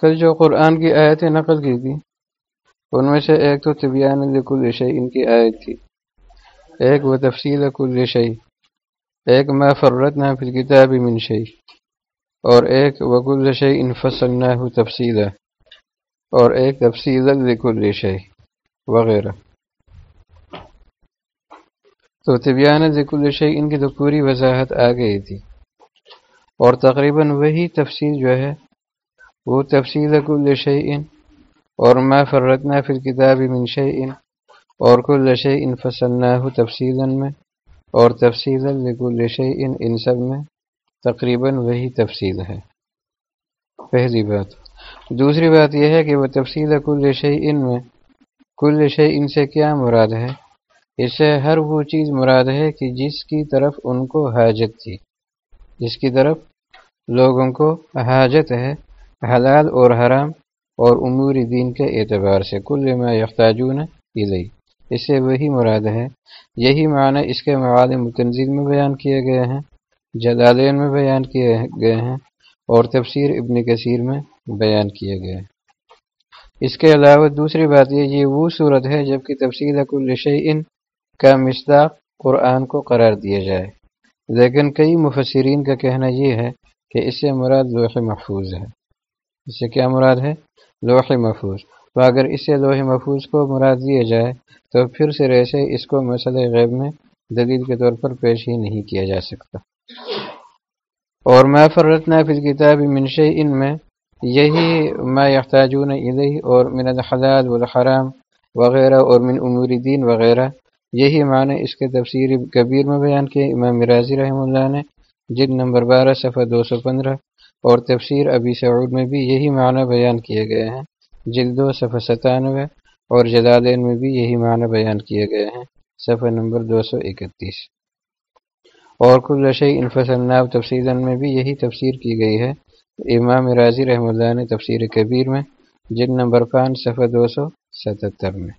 کل جو قرآن کی آیتیں نقل کی تھی، ان میں سے ایک تو طبیان کل شعی ان کی آیت تھی۔ ایک وہ تفصیل کل شعی ایک ما فرت نہ پھر کتاب من شعی اور ایک وکل شعی ان فصل نہ ہو تفصیل اور ایک تفصیل لکل شعی وغیرہ۔ تو طبیان ذکل شعی ان کی تو پوری وضاحت آ گئی تھی۔ اور تقریباً وہی تفصیل جو ہے وہ تفصیل کل شعین اور ما فرتنا فی الکتاب من شعین اور کل شعین فصلنا ہو تفصیل میں اور تفصیل لکل شعین ان سب میں تقریباً وہی تفصیل ہے۔ پہلی بات۔ دوسری بات یہ ہے کہ وہ تفصیل کل شعین میں کل شعین سے کیا مراد ہے؟ اس سے ہر وہ چیز مراد ہے کہ جس کی طرف ان کو حاجت تھی۔ جس کی طرف لوگوں کو حاجت ہے۔ حلال اور حرام اور امور دین کے اعتبار سے کل میں یختاجون الی اس سے وہی مراد ہے، یہی معنی اس کے معالم تنظیم میں بیان کیے گئے ہیں، جلالین میں بیان کیے گئے ہیں اور تفسیر ابن کثیر میں بیان کیے گئے ہیں۔ اس کے علاوہ دوسری بات یہ یہ وہ صورت ہے جبکہ تفصیل کل شعین کا مصداق قرآن کو قرار دیا جائے۔ لیکن کئی مفسرین کا کہنا یہ ہے کہ اس سے مراد لوح محفوظ ہے۔ اس سے کیا مراد ہے؟ لوح محفوظ۔ تو اگر اس سے لوح محفوظ کو مراد دیا جائے، تو پھر سے اس کو مسئلہ غیب میں دلیل کے طور پر پیش ہی نہیں کیا جا سکتا۔ اور ما فرتنا فی کتاب منش ان میں یہی ما یحتاجون الیہ اور من الحلال والحرام وغیرہ اور من امور دین وغیرہ، یہی معنی اس کے تفسیر کبیر میں بیان کیے۔ امام مراضی رحمہ اللہ نے جلد نمبر بارہ، صفحہ دو سو پندرہ۔ اور تفسیر ابی سعود میں بھی یہی معنی بیان کیے گئے ہیں۔ جلد و صفحہ ستانوے اور جلالین میں بھی یہی معنی بیان کیے گئے ہیں۔ صفحہ نمبر دو سو اکتیس۔ اور کل رشی انفصل ناب تفصیل میں بھی یہی تفسیر کی گئی ہے۔ امام راضی رحمہ اللہ نے تفسیر کبیر میں جلد نمبر پانچ، صفحہ دو سو ستتر میں۔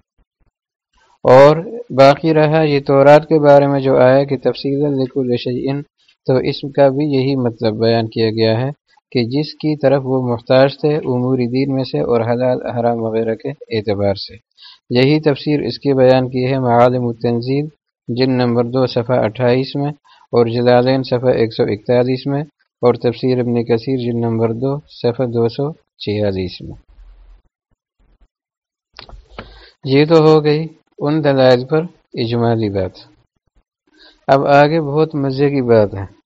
اور باقی رہا یہ تورات کے بارے میں جو آیا کہ تفصیل لکل رشین تو اس کا بھی یہی مطلب بیان کیا گیا ہے۔ کہ جس کی طرف وہ محتاج تھے امور دین میں سے اور حلال احرام وغیرہ کے اعتبار سے۔ یہی تفسیر اس کی بیان کی ہے معالم التنزیل جن نمبر دو، صفحہ اٹھائیس میں، اور جلالین، صفحہ ایک سو اکتالیس میں، اور تفسیر ابن کثیر جن نمبر دو، صفحہ دو سو چھیالیس میں۔ یہ تو ہو گئی ان دلائل پر اجمالی بات۔ اب آگے بہت مزے کی بات ہے۔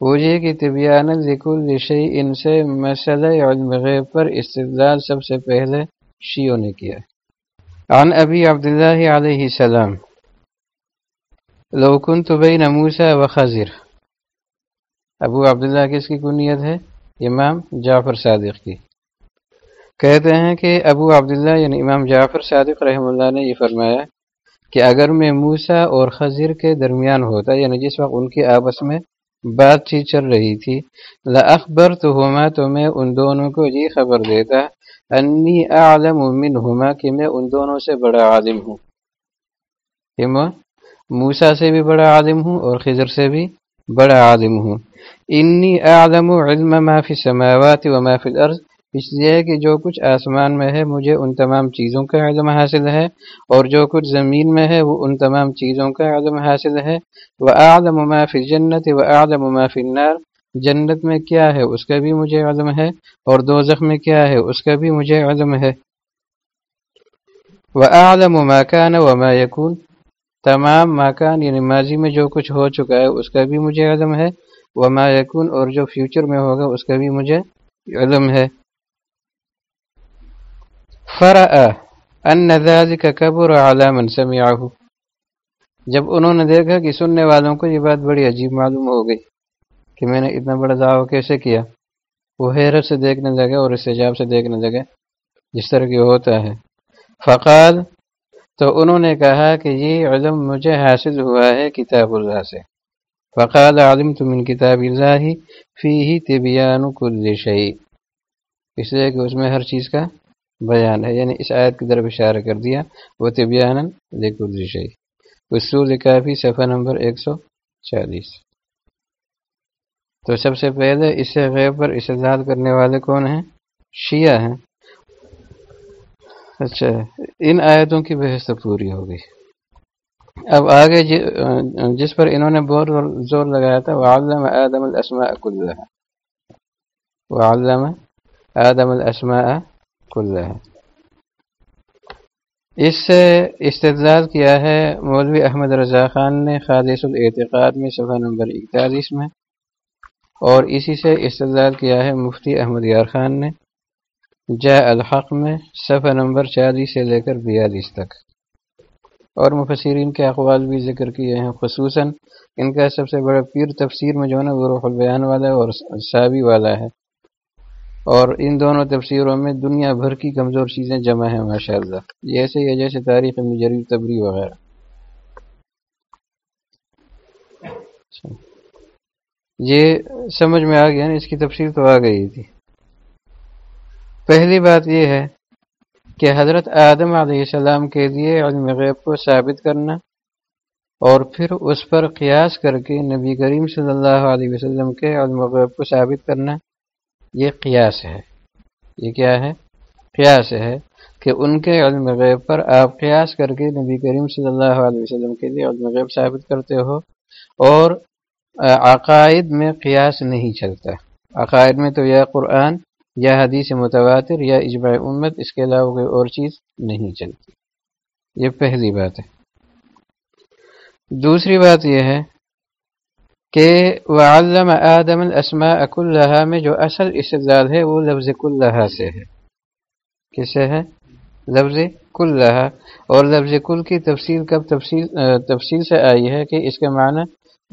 وہ یہ کہ طبیان ذکل شعی ان سے مسئلہ علم غیب پر استدلال سب سے پہلے شیعوں نے کیا۔ عن ابی عبداللہ علیہ السلام۔ لو كنت بین موسیٰ و خضر۔ ابو عبداللہ کس کی کنیت ہے؟ امام جعفر صادق کی۔ کہتے ہیں کہ ابو عبداللہ یعنی امام جعفر صادق رحم اللہ نے یہ فرمایا کہ اگر میں موسا اور خضر کے درمیان ہوتا یعنی جس وقت ان کی آپس میں بات چیت چل رہی تھی۔ لاخبر تو ہوما تو میں ان دونوں کو یہ خبر دیتا انی عالم منہما کہ میں ان دونوں سے بڑا عالم ہوں۔ موسا سے بھی بڑا عالم ہوں اور خضر سے بھی بڑا عالم ہوں۔ انی اعلم علم ما فی السماوات و ما فی الارض اس لیے کہ جو کچھ آسمان میں ہے، مجھے ان تمام چیزوں کا علم حاصل ہے، اور جو کچھ زمین میں ہے، وہ ان تمام چیزوں کا علم حاصل ہے۔ وہ اعظم ما فی جنت و اعظم ما فی النار۔ جنت میں کیا ہے؟ اس کا بھی مجھے علم ہے، اور دوزخ میں کیا ہے؟ اس کا بھی مجھے علم ہے۔ وہ اعظم مکان و ما تمام مکان یعنی ماضی میں جو کچھ ہو چکا ہے، اس کا بھی مجھے علم ہے۔ وہ ما یکون اور جو فیوچر میں ہوگا، اس کا بھی مجھے علم ہے۔ فرأ ان ذلك كبر على من سمعه. جب انہوں نے دیکھا کہ سننے والوں کو یہ بات بڑی عجیب معلوم ہو گئی کہ میں نے اتنا بڑا دعویٰ کیسے کیا، وہ حیرت سے دیکھنے لگے اور استجاب سے دیکھنے لگے جس طرح کی ہوتا ہے۔ فقال، تو انہوں نے کہا کہ یہ علم مجھے حاصل ہوا ہے کتاب اللہ سے۔ فقال عالم تو من کتاب اللہ فی ہی طبیان کل شعی اس لیے کہ اس میں ہر چیز کا بیان ہے یعنی اس آیت کی طرف اشارہ کر دیا وہ طبیان لیکن شعی اصول کافی، صفحہ نمبر ایک سو چالیس۔ تو سب سے پہلے اس غیب پر استدال کرنے والے کون ہیں؟ شیعہ ہیں۔ اچھا ان آیتوں کی بحث پوری ہو گئی۔ اب آگے جی، جس پر انہوں نے بہت زور لگایا تھا وہ علامہ آدم الاسماء کلها وعلم آدم الاسماء کلها اس سے استدلال کیا ہے، مولوی احمد رضا خان نے خالص الاعتقاد میں صفحہ نمبر اکتالیس میں، اور اسی سے استدلال کیا ہے مفتی احمد یار خان نے جا الحق میں صفحہ نمبر چالیس سے لے کر بیالیس تک۔ اور مفسرین کے اقوال بھی ذکر کیے ہیں، خصوصاً ان کا سب سے بڑا پیر تفسیر میں جو ہے نا، وہ روح البیان والا ہے اور سابی والا ہے۔ اور ان دونوں تفسیروں میں دنیا بھر کی کمزور چیزیں جمع ہیں ماشاء اللہ جیسے یہ جیسے تاریخ مجری تبری وغیرہ۔ اچھا۔ یہ سمجھ میں آ گیا نا، اس کی تفسیر تو آ گئی تھی۔ پہلی بات یہ ہے کہ حضرت آدم علیہ السلام کے لیے علم غیب کو ثابت کرنا اور پھر اس پر قیاس کر کے نبی کریم صلی اللہ علیہ وسلم کے علم غیب کو ثابت کرنا یہ قیاس ہے۔ یہ کیا ہے؟ قیاس ہے کہ ان کے علم غیب پر آپ قیاس کر کے نبی کریم صلی اللہ علیہ وسلم کے لیے علم غیب ثابت کرتے ہو اور عقائد میں قیاس نہیں چلتا۔ عقائد میں تو یا قرآن یا حدیث متواتر یا اجماع امت اس کے علاوہ کوئی اور چیز نہیں چلتی۔ یہ پہلی بات ہے۔ دوسری بات یہ ہے کہ وعلم آدم الاسماء کلها میں جو اصل استدلال ہے وہ لفظ کلها سے ہے۔ کس سے ہے؟ لفظ کلها اور لفظ کل کی تفصیل کب تفصیل تفصیل سے آئی ہے کہ اس کے معنی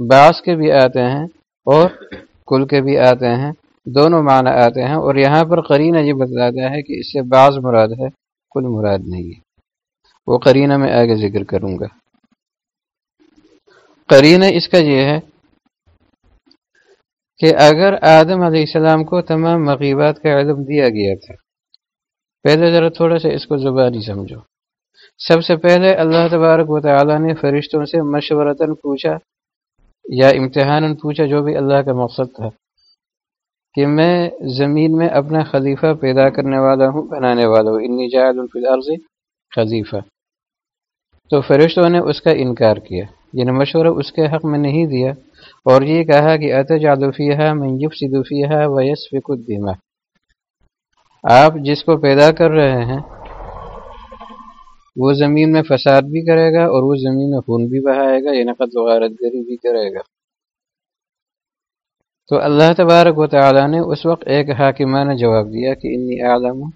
بعض کے بھی آتے ہیں اور کل کے بھی آتے ہیں، دونوں معنی آتے ہیں۔ اور یہاں پر قرینہ یہ بتلاتا ہے کہ اس سے بعض مراد ہے، کل مراد نہیں ہے۔ وہ قرینہ میں آگے ذکر کروں گا۔ قرینہ اس کا یہ ہے کہ اگر آدم علیہ السلام کو تمام مغیبات کا علم دیا گیا تھا، پہلے ذرا تھوڑا سا اس کو زبانی سمجھو۔ سب سے پہلے اللہ تبارک و تعالیٰ نے فرشتوں سے مشورتاً پوچھا یا امتحان پوچھا جو بھی اللہ کا مقصد تھا کہ میں زمین میں اپنا خلیفہ پیدا کرنے والا ہوں، بنانے والا ہوں۔ انی جائل فی الارض خلیفہ۔ تو فرشتوں نے اس کا انکار کیا یعنی مشورہ اس کے حق میں نہیں دیا اور یہ کہا کہ اتجادفیہ میں یفسدفیہ و یسفک الدماء۔ آپ جس کو پیدا کر رہے ہیں، وہ زمین میں فساد بھی کرے گا اور وہ زمین میں خون بھی بہائے گا یعنی قتل غارت گری بھی کرے گا۔ تو اللہ تبارک و تعالیٰ نے اس وقت ایک حاکمانہ جواب دیا کہ انی عالم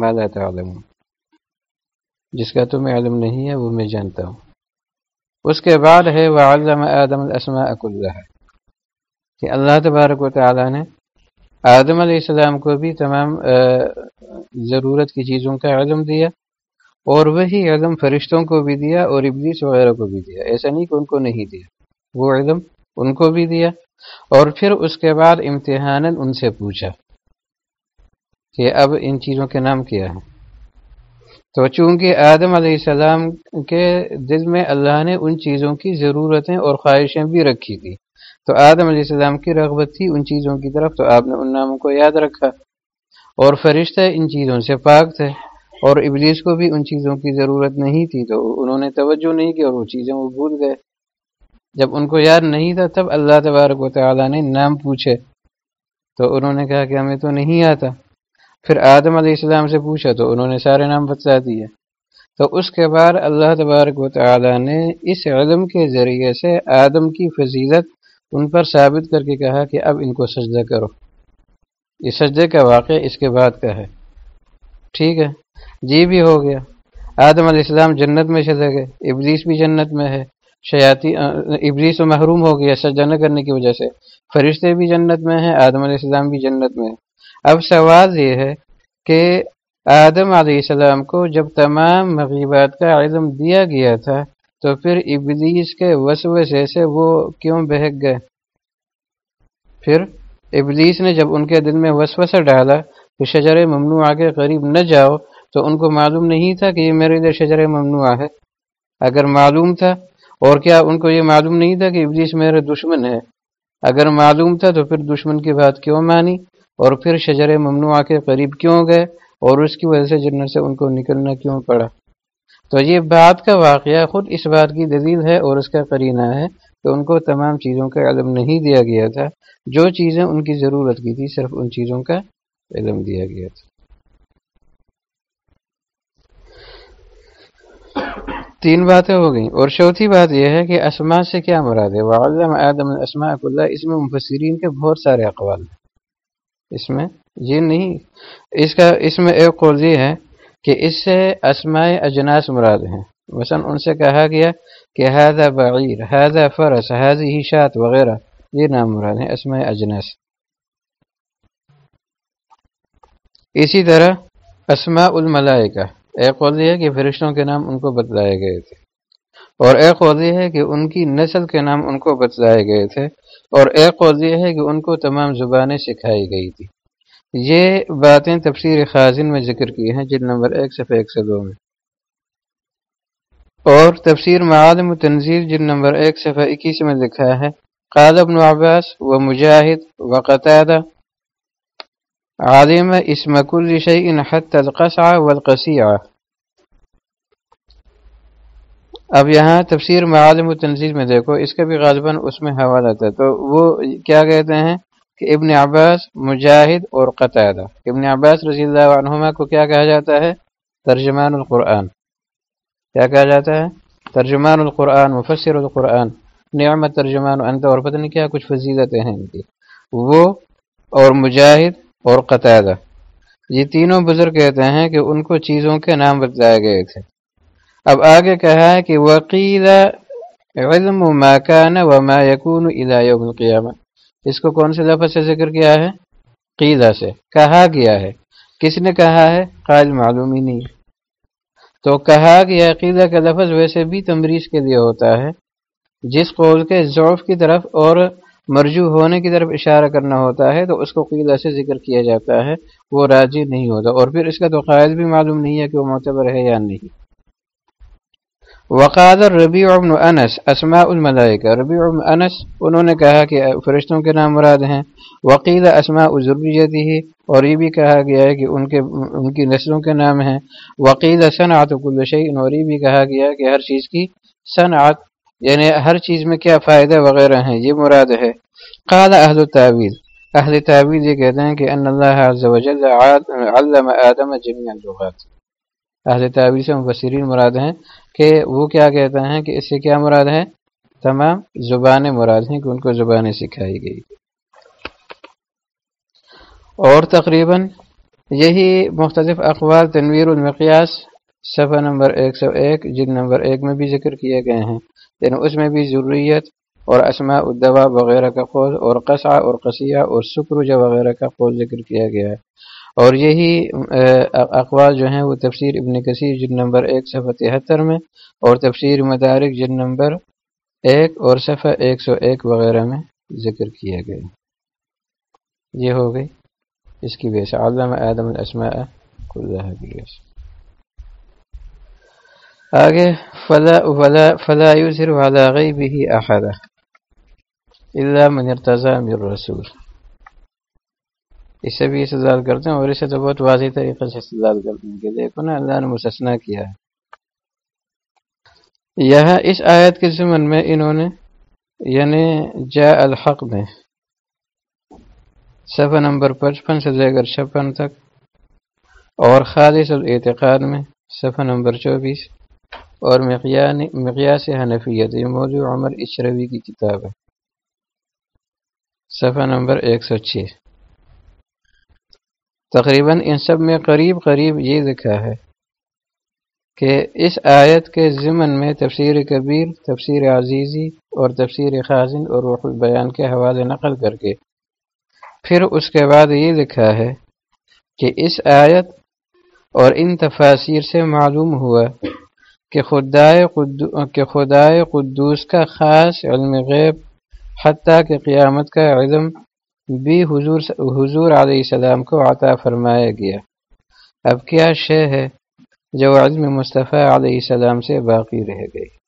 مالا تعلم جس کا تمہیں علم نہیں ہے، وہ میں جانتا ہوں۔ اس کے بعد ہے وہ علم آدم الاسماء کلها کہ اللہ تبارک و تعالیٰ نے آدم علیہ السلام کو بھی تمام ضرورت کی چیزوں کا علم دیا اور وہی علم فرشتوں کو بھی دیا اور ابلیس وغیرہ کو بھی دیا۔ ایسا نہیں کہ ان کو نہیں دیا، وہ علم ان کو بھی دیا۔ اور پھر اس کے بعد امتحان ان سے پوچھا کہ اب ان چیزوں کے نام کیا ہے تو چونکہ آدم علیہ السلام کے دل میں اللہ نے ان چیزوں کی ضرورتیں اور خواہشیں بھی رکھی تھی، تو آدم علیہ السلام کی رغبت تھی ان چیزوں کی طرف، تو آپ نے ان ناموں کو یاد رکھا۔ اور فرشتہ ان چیزوں سے پاک تھے، اور ابلیس کو بھی ان چیزوں کی ضرورت نہیں تھی، تو انہوں نے توجہ نہیں کی اور وہ چیزیں وہ بھول گئے۔ جب ان کو یاد نہیں تھا، تب اللہ تبارک و تعالیٰ نے نام پوچھے۔ تو انہوں نے کہا کہ ہمیں تو نہیں آتا۔ پھر آدم علیہ السلام سے پوچھا تو انہوں نے سارے نام بتلا دیے۔ تو اس کے بعد اللہ تبارک و تعالیٰ نے اس علم کے ذریعے سے آدم کی فضیلت ان پر ثابت کر کے کہا کہ اب ان کو سجدہ کرو۔ یہ سجدے کا واقعہ اس کے بعد کا ہے۔ ٹھیک ہے۔ جی بھی ہو گیا۔ آدم علیہ السلام جنت میں چلے گئے۔ ابلیس بھی جنت میں ہے۔ شیاتی ابلیس و محروم ہو گیا سجدہ نہ کرنے کی وجہ سے۔ فرشتے بھی جنت میں ہیں، آدم علیہ السلام بھی جنت میں اب سوال یہ ہے کہ آدم علیہ السلام کو جب تمام مغیبات کا علم دیا گیا تھا، تو پھر ابلیس کے وسوسے سے وہ کیوں بہک گئے؟ پھر ابلیس نے جب ان کے دل میں وسوسہ ڈالا کہ شجر ممنوع آگے قریب نہ جاؤ، تو ان کو معلوم نہیں تھا کہ یہ میرے لیے شجر ممنوع ہے۔ اگر معلوم تھا، اور کیا ان کو یہ معلوم نہیں تھا کہ ابلیس میرے دشمن ہے؟ اگر معلوم تھا، تو پھر دشمن کی بات کیوں مانی؟ اور پھر شجر ممنوع کے قریب کیوں گئے اور اس کی وجہ سے جنت سے ان کو نکلنا کیوں پڑا؟ تو یہ بات کا واقعہ خود اس بات کی دلیل ہے اور اس کا قرینہ ہے کہ ان کو تمام چیزوں کا علم نہیں دیا گیا تھا۔ جو چیزیں ان کی ضرورت کی تھی، صرف ان چیزوں کا علم دیا گیا تھا۔ تین باتیں ہو گئیں اور چوتھی بات یہ ہے کہ اسما سے کیا مراد ہے؟ وعلم آدم اسما اللہ اس میں مفسرین کے بہت سارے اقوال ہیں۔ اس میں۔ یہ نہیں، اس کا، اس میں ایک قول یہ ہے کہ اس سے اسماء اجناس مراد ہیں۔ مثلا ان سے کہا گیا کہ حاضہ بعیر حاضہ فرس حاضی شات وغیرہ، یہ نام مراد ہیں، اسماء اجناس۔ اسی طرح اسماء الملائکہ، ایک قول یہ ہے کہ فرشتوں کے نام ان کو بتلائے گئے تھے۔ اور ایک قول یہ ہے کہ ان کی نسل کے نام ان کو بتلائے گئے تھے۔ اور ایک قول یہ ہے کہ ان کو تمام زبانیں سکھائی گئی تھی۔ یہ باتیں تفسیر خازن میں ذکر کی ہیں، جلد نمبر ایک، صفحہ ایک سے دو میں۔ اور تفسیر معالم تنظیر جلد نمبر ایک، صفحہ اکیس میں لکھا ہے قال ابن عباس و مجاہد و قطادہ عالم اسم کل شیء حتی القسع والقسیع اب یہاں تفسیر معالم و تنظیر میں دیکھو، اس کا بھی غالباً اس میں حوالہ تھا۔ تو وہ کیا کہتے ہیں کہ ابن عباس، مجاہد اور قطعہ ابن عباس رضی اللہ عنہما کو کیا کہا جاتا ہے؟ ترجمان القرآن۔ کیا کہا جاتا ہے؟ ترجمان القرآن، مفسر القرآن۔ نعمت ترجمان انت اور پتہ نہیں کیا کچھ فضیلتیں ہیں ان کی۔ وہ اور مجاہد اور قطعہ یہ تینوں بزرگ کہتے ہیں کہ ان کو چیزوں کے نام بتلائے گئے تھے۔ اب آگے کہا ہے کہ وکیل علم ما كان وما يكون الى يوم القيامه اس کو کون سے لفظ سے ذکر کیا ہے؟ قیدہ سے۔ کہا گیا ہے۔ کس نے کہا ہے؟ قائل معلوم ہی نہیں۔ تو کہا گیا عقیدہ کا لفظ ویسے بھی تمریز کے لیے ہوتا ہے۔ جس قول کے ضعف کی طرف اور مرجو ہونے کی طرف اشارہ کرنا ہوتا ہے تو اس کو قیدہ سے ذکر کیا جاتا ہے۔ وہ راضی نہیں ہوتا۔ اور پھر اس کا تو قائد بھی معلوم نہیں ہے کہ وہ معتبر ہے یا نہیں۔ وقاد ربیع ابن انس اسماء الملائکہ ربیع ابن انس انہوں نے کہا کہ فرشتوں کے نام مراد ہیں. وقید اسماء ضروریتی ہی اور یہ بھی کہا گیا ہے کہ ان کے، ان کی نسلوں کے نام ہیں. وقید صنعت کل شعین اور یہ بھی کہا گیا کہ ہر چیز کی صنعت یعنی ہر چیز میں کیا فائدہ وغیرہ ہیں، یہ مراد ہے. قال اہل التعویل. اہل تعویل یہ کہتے ہیں کہ ان اللہ عز و جل علم آدم جميع اللغات. اہل تعویل سے مفسرین مراد ہیں. کہ وہ کیا کہتے ہیں کہ اس سے کیا مراد ہے؟ تمام زبانیں مراد ہیں کہ ان کو زبانیں سکھائی گئی۔ اور تقریباً یہی مختلف اخبار تنویر المقیاس صفحہ نمبر ایک سو ایک جن نمبر ایک میں بھی ذکر کیے گئے ہیں۔ لیکن اس میں بھی ضروریت اور اسماء الدوا وغیرہ کا قول اور قصع اور قصیہ اور سکرجہ وغیرہ کا قول ذکر کیا گیا۔ ہے اور یہی اقوال جو ہیں وہ تفسیر ابن کثیر جن نمبر ایک، صفحہ تہتر میں، اور تفسیر مدارک جن نمبر ایک اور صفحہ ایک سو ایک وغیرہ میں ذکر کیا گیا یہ ہو گئی۔ اس کی وجہ سے علامہ آدم الاسماء آگے، فلا فلا فلا يزر على غیبه احد، الا من ارتضى من رسول۔ اس سے بھی استدلال کرتے ہیں اور اسے تو بہت واضح طریقے سے استدلال کرتے ہیں کہ دیکھو نا، اللہ نے مسسنا کیا ہے۔ یہاں اس آیت کے ضمن میں انہوں نے یعنی جا الحق میں، صفحہ نمبر پچپن سے لے کر چھپن تک، اور خالص الاعتقاد میں صفحہ نمبر چوبیس، اور مقیاس حنفیت، یہ موضوع عمر اشروی کی کتاب ہے۔ صفحہ نمبر ایک سو چھ۔ تقریباً ان سب میں قریب قریب یہ لکھا ہے کہ اس آیت کے ضمن میں تفسیر کبیر، تفسیر عزیزی اور تفسیر خازن اور روح البیان کے حوالے نقل کر کے۔ پھر اس کے بعد یہ لکھا ہے کہ اس آیت اور ان تفاصیر سے معلوم ہوا کہ خدائے کہ خدائے قدوس کا خاص علم غیب حتیٰ کہ قیامت کا علم بھی حضور حضور علیہ السلام کو عطا فرمایا گیا۔ اب کیا شے ہے جو عزم مصطفیٰ علیہ السلام سے باقی رہ گئی؟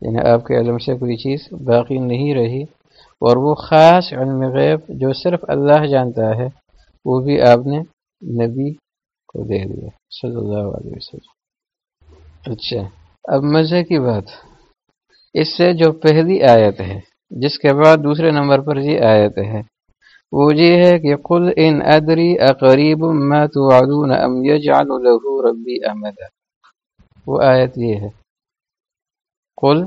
یعنی آپ کے علم سے کوئی چیز باقی نہیں رہی اور وہ خاص علم غیب جو صرف اللہ جانتا ہے، وہ بھی آپ نے نبی کو دے دیا، صلی اللہ علیہ وسلم۔ اچھا اب مزے کی بات۔ اس سے جو پہلی آیت ہے جس کے بعد دوسرے نمبر پر یہ آیت ہے۔ وہ یہ ہے کہ قل ان ادری اقریب ما توعدون ام یجعل له ربی امدا وہ آیت یہ ہے۔ قل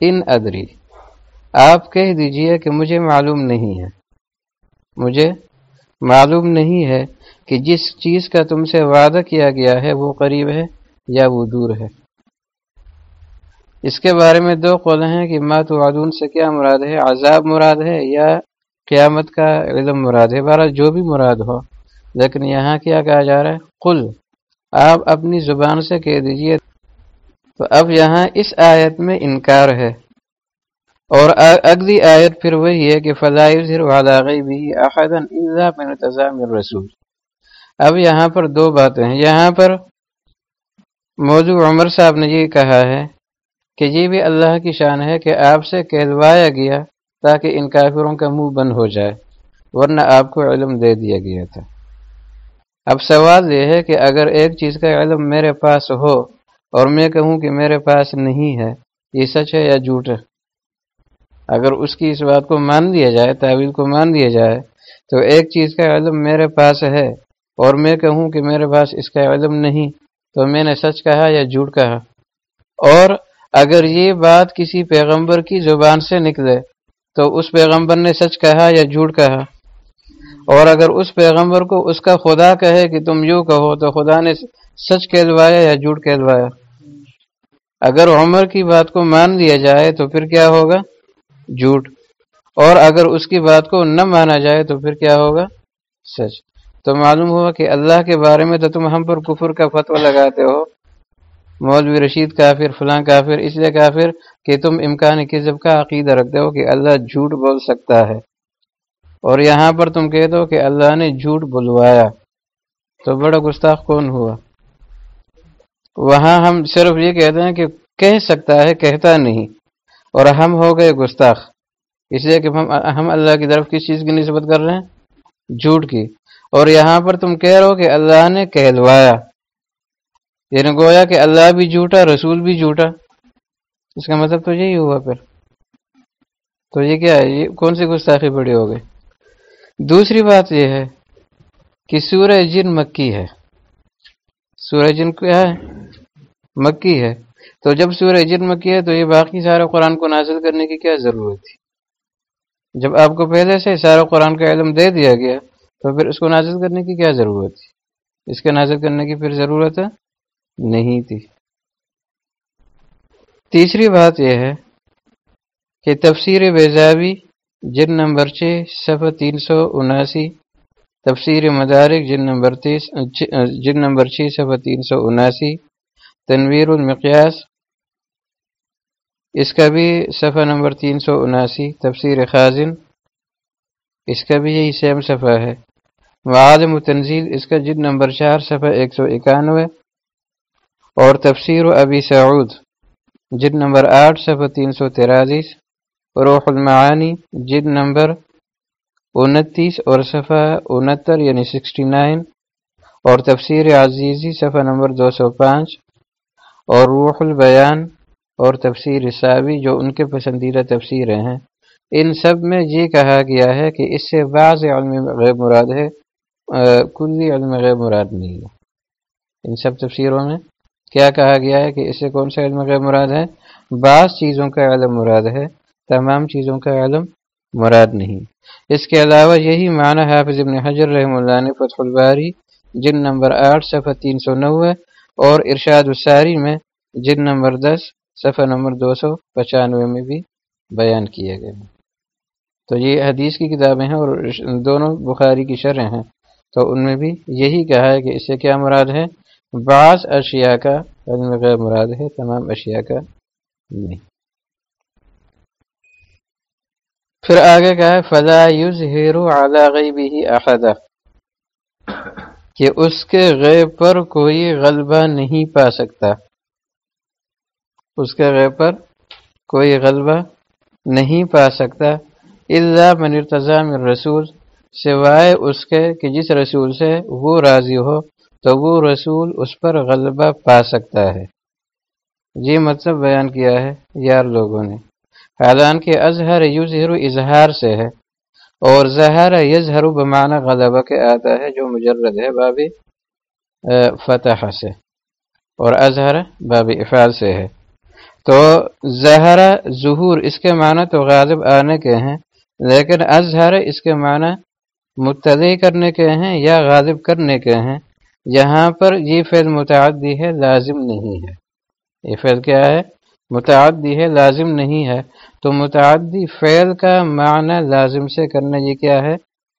ان ادری، آپ کہہ دیجیے کہ مجھے معلوم نہیں ہے۔ مجھے معلوم نہیں ہے کہ جس چیز کا تم سے وعدہ کیا گیا ہے وہ قریب ہے یا وہ دور ہے۔ اس کے بارے میں دو قول ہیں کہ مات وعدون سے کیا مراد ہے؟ عذاب مراد ہے یا قیامت کا علم مراد ہے؟ بارہ جو بھی مراد ہو۔ لیکن یہاں کیا کہا جا رہا ہے؟ قل، آپ اپنی زبان سے کہہ دیجیے۔ تو اب یہاں اس آیت میں انکار ہے۔ اور اگلی آیت پھر وہی ہے کہ رسول اب یہاں پر دو باتیں ہیں۔ یہاں پر موضوع عمر صاحب نے یہ کہا ہے کہ یہ بھی اللہ کی شان ہے کہ آپ سے کہلوایا گیا تاکہ ان کافروں کا منہ بند ہو جائے، ورنہ آپ کو علم دے دیا گیا تھا۔ اب سوال یہ ہے کہ اگر ایک چیز کا علم میرے پاس ہو اور میں کہوں کہ میرے پاس نہیں ہے، یہ سچ ہے یا جھوٹ ہے؟ اگر اس کی اس بات کو مان دیا جائے، تعویل کو مان دیا جائے، تو ایک چیز کا علم میرے پاس ہے اور میں کہوں کہ میرے پاس اس کا علم نہیں، تو میں نے سچ کہا یا جھوٹ کہا؟ اور اگر یہ بات کسی پیغمبر کی زبان سے نکلے، تو اس پیغمبر نے سچ کہا یا جھوٹ کہا؟ اور اگر اس پیغمبر کو اس کا خدا کہے کہ تم یوں کہو، تو خدا نے سچ کہلوایا یا جھوٹ کہلوایا؟ اگر عمر کی بات کو مان لیا جائے تو پھر کیا ہوگا؟ جھوٹ۔ اور اگر اس کی بات کو نہ مانا جائے تو پھر کیا ہوگا؟ سچ۔ تو معلوم ہوا کہ اللہ کے بارے میں تو تم ہم پر کفر کا فتو لگاتے ہو۔ مولوی رشید کافر، فلاں کافر، اس لیے کافر کہ تم امکان کذب کا عقیدہ رکھتے ہو کہ اللہ جھوٹ بول سکتا ہے۔ اور یہاں پر تم کہہ دو کہ اللہ نے جھوٹ بلوایا۔ تو بڑا گستاخ کون ہوا؟ وہاں ہم صرف یہ کہتے ہیں کہ کہہ سکتا ہے، کہتا نہیں۔ اور ہم ہو گئے گستاخ۔ اس لیے کہ ہم اللہ کی طرف کس چیز کی نسبت کر رہے ہیں؟ جھوٹ کی۔ اور یہاں پر تم کہہ رہو کہ اللہ نے کہلوایا۔ یعنی گویا کہ اللہ بھی جھوٹا، رسول بھی جھوٹا۔ اس کا مطلب تو یہی ہوا پھر۔ تو یہ کیا ہے؟ یہ کون سی گستاخی بڑی ہو گئی دوسری بات یہ ہے کہ سورہ جن مکی ہے۔ سورہ جن کیا ہے؟ مکی ہے۔ تو جب سورہ جن مکی ہے تو یہ باقی سارے قرآن کو نازل کرنے کی کیا ضرورت تھی؟ جب آپ کو پہلے سے سارے قرآن کا علم دے دیا گیا تو پھر اس کو نازل کرنے کی کیا ضرورت تھی؟ اس کے نازل کرنے کی پھر ضرورت ہے نہیں تھی۔ تیسری بات یہ ہے کہ تفسیر بیزابی جن نمبر چھ، صفحہ تین سو اناسی، تفسیر مدارک جن نمبر تیس جن نمبر چھ، صفحہ تین سو اناسی، تنویر المقیاس۔ اس کا بھی صفحہ نمبر تین سو اناسی، تفسیر خازن۔ اس کا بھی یہی سیم صفحہ ہے۔ معالم و تنزیل اس کا جد نمبر چار، صفحہ ایک سو اکانوے۔ اور تفسیر و ابی سعود جد نمبر آٹھ، صفحہ تین سو تیرالیس، روح المعانی جد نمبر انتیس اور صفحہ انہتر یعنی سکسٹی نائن، اور تفسیر عزیزی، صفحہ نمبر دو سو پانچ، اور روح البیان اور تفسیر صابی جو ان کے پسندیدہ تفسیریں ہیں۔ ان سب میں یہ کہا گیا ہے کہ اس سے بعض علم غیر مراد ہے کلی علم غیر مراد نہیں ہے۔ ان سب تفسیروں میں کیا کہا گیا ہے کہ اس سے کون سا علم غیر مراد ہے بعض چیزوں کا علم مراد ہے، تمام چیزوں کا علم مراد نہیں۔ اس کے علاوہ یہی معنی حافظ ابن حجر رحم اللہ نے فتح الباری جن نمبر آٹھ، صفحہ تین سو نوے، اور ارشاد الساری میں جن نمبر دس، صفحہ نمبر دو سو پچانوے میں بھی بیان کیے گئے ہیں۔ تو یہ حدیث کی کتابیں ہیں اور دونوں بخاری کی شرح ہیں۔ تو ان میں بھی یہی کہا ہے کہ اس سے کیا مراد ہے؟ بعض اشیاء کا غیر مراد ہے، تمام اشیاء کا نہیں۔ پھر آگے کہا ہے فضا یوز ہیرو اعلیٰ بھی احدہ کہ اس کے غیب پر کوئی غلبہ نہیں پا سکتا۔ اس کے غیر پر کوئی غلبہ نہیں پا سکتا۔ اللہ من ارتضام رسول۔ سوائے اس کے کہ جس رسول سے وہ راضی ہو تو وہ رسول اس پر غلبہ پا سکتا ہے۔ جی مطلب بیان کیا ہے یار لوگوں نے۔ حالانکہ اظہر یظہر اظہار سے ہے اور زہر یظہر بمعنی غلبہ کے آتا ہے جو مجرد ہے باب فتح سے اور اظہر باب افعال سے ہے۔ تو زہر ظہور اس کے معنی تو غالب آنے کے ہیں، لیکن اظہر اس کے معنی متدی کرنے کے ہیں یا غالب کرنے کے ہیں۔ یہاں پر یہ فعل متعدی ہے، لازم نہیں ہے۔ یہ فعل کیا ہے؟ متعدی ہے، لازم نہیں ہے۔ تو متعدی فعل کا معنی لازم سے کرنا یہ کیا ہے؟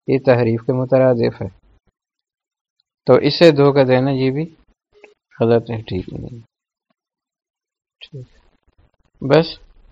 یہ تحریف کے مترادف ہے۔ تو اسے دھوکہ دینا یہ بھی غلط ہے، ٹھیک نہیں ٹھیک بس۔